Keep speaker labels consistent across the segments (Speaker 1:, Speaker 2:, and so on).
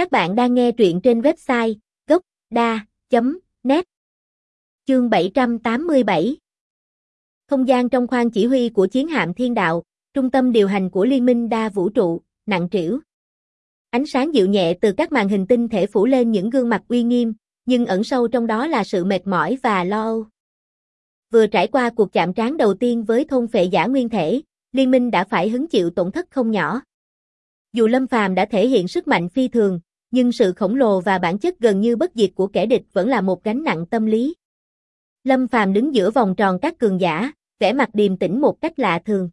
Speaker 1: Các bạn đang nghe truyện trên website gốc.da.net Chương 787 Không gian trong khoang chỉ huy của chiến hạm thiên đạo, trung tâm điều hành của liên minh đa vũ trụ, nặng trĩu. Ánh sáng dịu nhẹ từ các màn hình tinh thể phủ lên những gương mặt uy nghiêm, nhưng ẩn sâu trong đó là sự mệt mỏi và lo âu. Vừa trải qua cuộc chạm trán đầu tiên với thôn phệ giả nguyên thể, liên minh đã phải hứng chịu tổn thất không nhỏ. Dù Lâm Phàm đã thể hiện sức mạnh phi thường, nhưng sự khổng lồ và bản chất gần như bất diệt của kẻ địch vẫn là một gánh nặng tâm lý. Lâm Phàm đứng giữa vòng tròn các cường giả, vẻ mặt điềm tĩnh một cách lạ thường.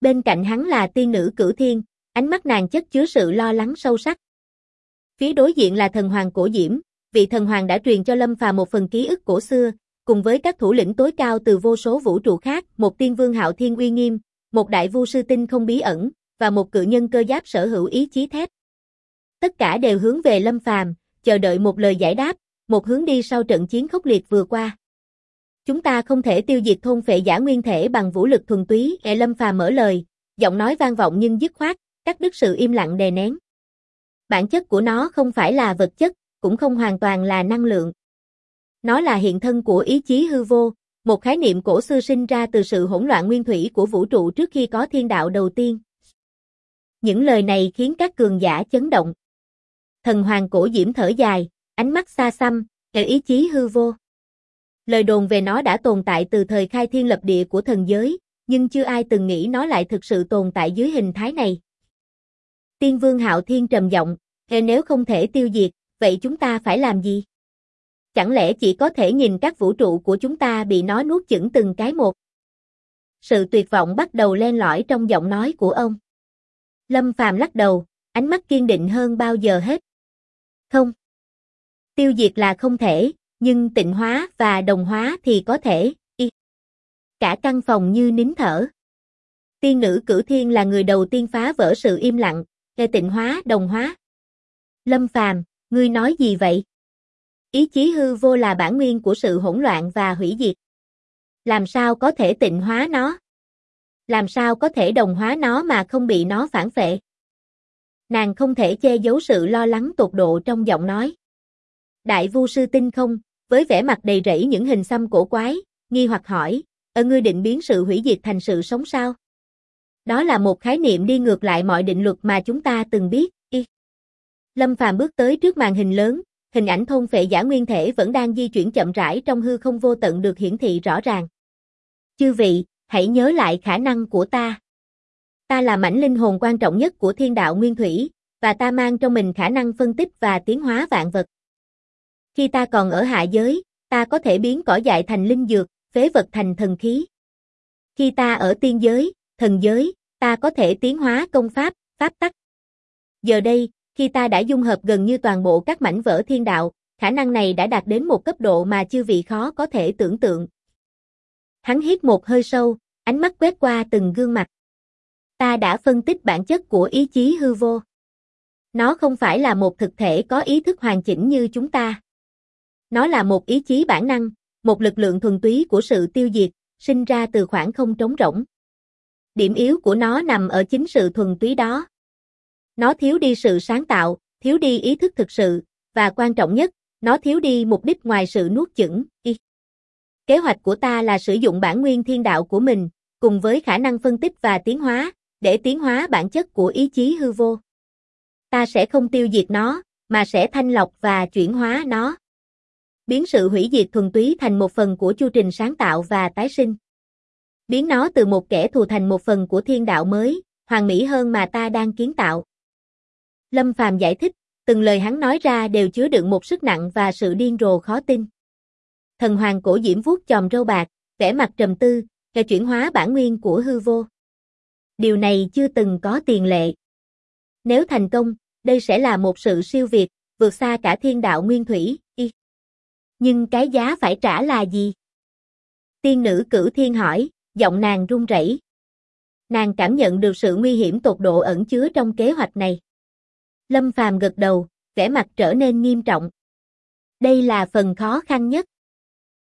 Speaker 1: Bên cạnh hắn là tiên nữ cửu thiên, ánh mắt nàng chất chứa sự lo lắng sâu sắc. Phía đối diện là thần hoàng cổ diễm, vị thần hoàng đã truyền cho Lâm Phàm một phần ký ức cổ xưa, cùng với các thủ lĩnh tối cao từ vô số vũ trụ khác, một tiên vương hạo thiên uy nghiêm, một đại vu sư tinh không bí ẩn, và một cự nhân cơ giáp sở hữu ý chí thép. Tất cả đều hướng về Lâm Phàm, chờ đợi một lời giải đáp, một hướng đi sau trận chiến khốc liệt vừa qua. Chúng ta không thể tiêu diệt thôn phệ giả nguyên thể bằng vũ lực thuần túy, e Lâm Phàm mở lời, giọng nói vang vọng nhưng dứt khoát, cắt đứt sự im lặng đè nén. Bản chất của nó không phải là vật chất, cũng không hoàn toàn là năng lượng. Nó là hiện thân của ý chí hư vô, một khái niệm cổ xưa sinh ra từ sự hỗn loạn nguyên thủy của vũ trụ trước khi có thiên đạo đầu tiên. Những lời này khiến các cường giả chấn động. Thần hoàng cổ diễm thở dài, ánh mắt xa xăm, kẻ ý chí hư vô. Lời đồn về nó đã tồn tại từ thời khai thiên lập địa của thần giới, nhưng chưa ai từng nghĩ nó lại thực sự tồn tại dưới hình thái này. Tiên vương hạo thiên trầm giọng, nếu không thể tiêu diệt, vậy chúng ta phải làm gì? Chẳng lẽ chỉ có thể nhìn các vũ trụ của chúng ta bị nó nuốt chửng từng cái một? Sự tuyệt vọng bắt đầu len lỏi trong giọng nói của ông. Lâm Phàm lắc đầu, ánh mắt kiên định hơn bao giờ hết. Không. Tiêu diệt là không thể, nhưng tịnh hóa và đồng hóa thì có thể. Y. Cả căn phòng như nín thở. Tiên nữ cử thiên là người đầu tiên phá vỡ sự im lặng, nghe tịnh hóa, đồng hóa. Lâm Phàm, ngươi nói gì vậy? Ý chí hư vô là bản nguyên của sự hỗn loạn và hủy diệt. Làm sao có thể tịnh hóa nó? Làm sao có thể đồng hóa nó mà không bị nó phản phệ? Nàng không thể che giấu sự lo lắng tột độ trong giọng nói. Đại vu sư tinh không, với vẻ mặt đầy rẫy những hình xăm cổ quái, nghi hoặc hỏi, ở ngươi định biến sự hủy diệt thành sự sống sao? Đó là một khái niệm đi ngược lại mọi định luật mà chúng ta từng biết, y. Lâm Phàm bước tới trước màn hình lớn, hình ảnh thôn phệ giả nguyên thể vẫn đang di chuyển chậm rãi trong hư không vô tận được hiển thị rõ ràng. Chư vị, hãy nhớ lại khả năng của ta. Ta là mảnh linh hồn quan trọng nhất của thiên đạo nguyên thủy, và ta mang trong mình khả năng phân tích và tiến hóa vạn vật. Khi ta còn ở hạ giới, ta có thể biến cỏ dại thành linh dược, phế vật thành thần khí. Khi ta ở tiên giới, thần giới, ta có thể tiến hóa công pháp, pháp tắc. Giờ đây, khi ta đã dung hợp gần như toàn bộ các mảnh vỡ thiên đạo, khả năng này đã đạt đến một cấp độ mà chư vị khó có thể tưởng tượng. Hắn hít một hơi sâu, ánh mắt quét qua từng gương mặt. Ta đã phân tích bản chất của ý chí hư vô. Nó không phải là một thực thể có ý thức hoàn chỉnh như chúng ta. Nó là một ý chí bản năng, một lực lượng thuần túy của sự tiêu diệt, sinh ra từ khoảng không trống rỗng. Điểm yếu của nó nằm ở chính sự thuần túy đó. Nó thiếu đi sự sáng tạo, thiếu đi ý thức thực sự, và quan trọng nhất, nó thiếu đi mục đích ngoài sự nuốt chửng. Kế hoạch của ta là sử dụng bản nguyên thiên đạo của mình, cùng với khả năng phân tích và tiến hóa, để tiến hóa bản chất của ý chí hư vô. Ta sẽ không tiêu diệt nó, mà sẽ thanh lọc và chuyển hóa nó. Biến sự hủy diệt thuần túy thành một phần của chu trình sáng tạo và tái sinh. Biến nó từ một kẻ thù thành một phần của thiên đạo mới, hoàn mỹ hơn mà ta đang kiến tạo. Lâm Phàm giải thích, từng lời hắn nói ra đều chứa đựng một sức nặng và sự điên rồ khó tin. Thần hoàng cổ diễm vuốt chòm râu bạc, vẻ mặt trầm tư, kẻ chuyển hóa bản nguyên của hư vô. Điều này chưa từng có tiền lệ. Nếu thành công, đây sẽ là một sự siêu việt, vượt xa cả thiên đạo nguyên thủy, y. Nhưng cái giá phải trả là gì? Tiên nữ cử thiên hỏi, giọng nàng run rẩy. Nàng cảm nhận được sự nguy hiểm tột độ ẩn chứa trong kế hoạch này. Lâm Phàm gật đầu, vẻ mặt trở nên nghiêm trọng. Đây là phần khó khăn nhất.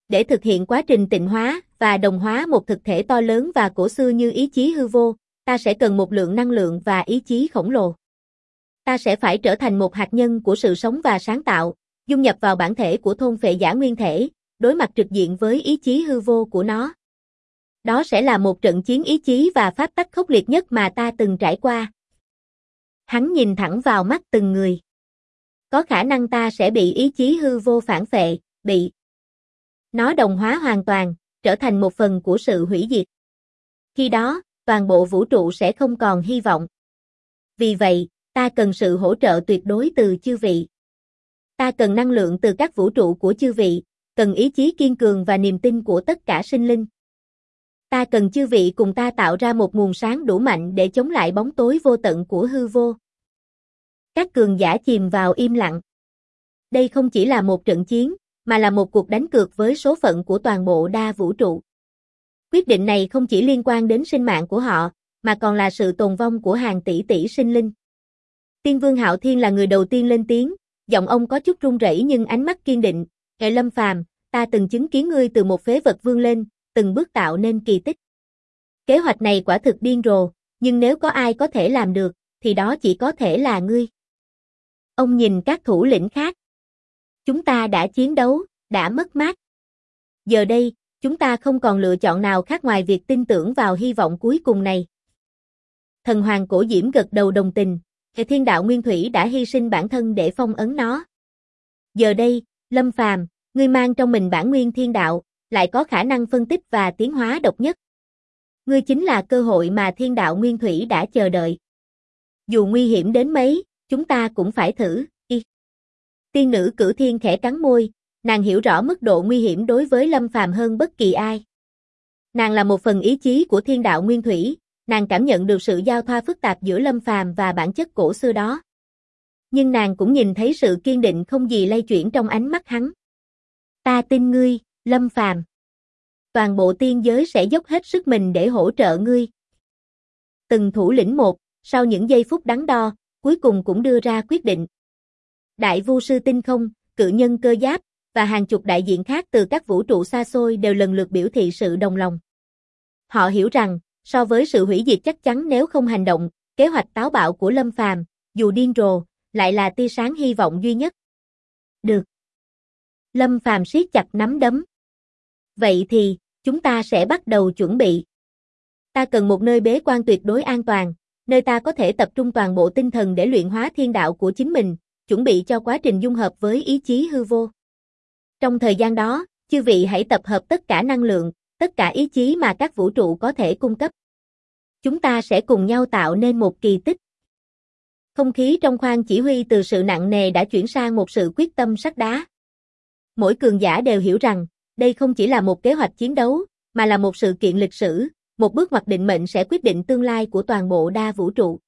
Speaker 1: Để thực hiện quá trình tịnh hóa và đồng hóa một thực thể to lớn và cổ xưa như ý chí hư vô, ta sẽ cần một lượng năng lượng và ý chí khổng lồ. Ta sẽ phải trở thành một hạt nhân của sự sống và sáng tạo, dung nhập vào bản thể của thôn phệ giả nguyên thể, đối mặt trực diện với ý chí hư vô của nó. Đó sẽ là một trận chiến ý chí và pháp tắc khốc liệt nhất mà ta từng trải qua. Hắn nhìn thẳng vào mắt từng người. Có khả năng ta sẽ bị ý chí hư vô phản phệ, bị nó đồng hóa hoàn toàn, trở thành một phần của sự hủy diệt. Khi đó, toàn bộ vũ trụ sẽ không còn hy vọng. Vì vậy, ta cần sự hỗ trợ tuyệt đối từ chư vị. Ta cần năng lượng từ các vũ trụ của chư vị, cần ý chí kiên cường và niềm tin của tất cả sinh linh. Ta cần chư vị cùng ta tạo ra một nguồn sáng đủ mạnh để chống lại bóng tối vô tận của hư vô. Các cường giả chìm vào im lặng. Đây không chỉ là một trận chiến, mà là một cuộc đánh cược với số phận của toàn bộ đa vũ trụ. Quyết định này không chỉ liên quan đến sinh mạng của họ, mà còn là sự tồn vong của hàng tỷ tỷ sinh linh. Tiên vương Hạo Thiên là người đầu tiên lên tiếng, giọng ông có chút run rẩy nhưng ánh mắt kiên định, "Hệ Lâm Phàm, ta từng chứng kiến ngươi từ một phế vật vươn lên, từng bước tạo nên kỳ tích. Kế hoạch này quả thực điên rồ, nhưng nếu có ai có thể làm được, thì đó chỉ có thể là ngươi." Ông nhìn các thủ lĩnh khác. Chúng ta đã chiến đấu, đã mất mát. Giờ đây, chúng ta không còn lựa chọn nào khác ngoài việc tin tưởng vào hy vọng cuối cùng này. Thần hoàng cổ diễm gật đầu đồng tình, hệ thiên đạo nguyên thủy đã hy sinh bản thân để phong ấn nó. Giờ đây, Lâm Phàm, ngươi mang trong mình bản nguyên thiên đạo, lại có khả năng phân tích và tiến hóa độc nhất. Ngươi chính là cơ hội mà thiên đạo nguyên thủy đã chờ đợi. Dù nguy hiểm đến mấy, chúng ta cũng phải thử, y. Tiên nữ cử thiên khẽ cắn môi, nàng hiểu rõ mức độ nguy hiểm đối với Lâm Phàm hơn bất kỳ ai. Nàng là một phần ý chí của thiên đạo nguyên thủy, nàng cảm nhận được sự giao thoa phức tạp giữa Lâm Phàm và bản chất cổ xưa đó. Nhưng nàng cũng nhìn thấy sự kiên định không gì lay chuyển trong ánh mắt hắn. Ta tin ngươi, Lâm Phàm. Toàn bộ tiên giới sẽ dốc hết sức mình để hỗ trợ ngươi. Từng thủ lĩnh một, sau những giây phút đắn đo, cuối cùng cũng đưa ra quyết định. Đại vu sư tinh không, cự nhân cơ giáp, và hàng chục đại diện khác từ các vũ trụ xa xôi đều lần lượt biểu thị sự đồng lòng. Họ hiểu rằng, so với sự hủy diệt chắc chắn nếu không hành động, kế hoạch táo bạo của Lâm Phàm, dù điên rồ, lại là tia sáng hy vọng duy nhất. Được. Lâm Phàm siết chặt nắm đấm. Vậy thì, chúng ta sẽ bắt đầu chuẩn bị. Ta cần một nơi bế quan tuyệt đối an toàn, nơi ta có thể tập trung toàn bộ tinh thần để luyện hóa thiên đạo của chính mình, chuẩn bị cho quá trình dung hợp với ý chí hư vô. Trong thời gian đó, chư vị hãy tập hợp tất cả năng lượng, tất cả ý chí mà các vũ trụ có thể cung cấp. Chúng ta sẽ cùng nhau tạo nên một kỳ tích. Không khí trong khoang chỉ huy từ sự nặng nề đã chuyển sang một sự quyết tâm sắt đá. Mỗi cường giả đều hiểu rằng, đây không chỉ là một kế hoạch chiến đấu, mà là một sự kiện lịch sử, một bước ngoặt định mệnh sẽ quyết định tương lai của toàn bộ đa vũ trụ.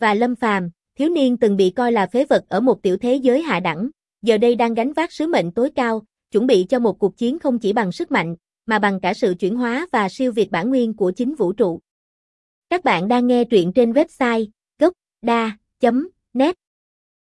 Speaker 1: Và Lâm Phàm, thiếu niên từng bị coi là phế vật ở một tiểu thế giới hạ đẳng, giờ đây đang gánh vác sứ mệnh tối cao, chuẩn bị cho một cuộc chiến không chỉ bằng sức mạnh, mà bằng cả sự chuyển hóa và siêu việt bản nguyên của chính vũ trụ. Các bạn đang nghe truyện trên website gocda.net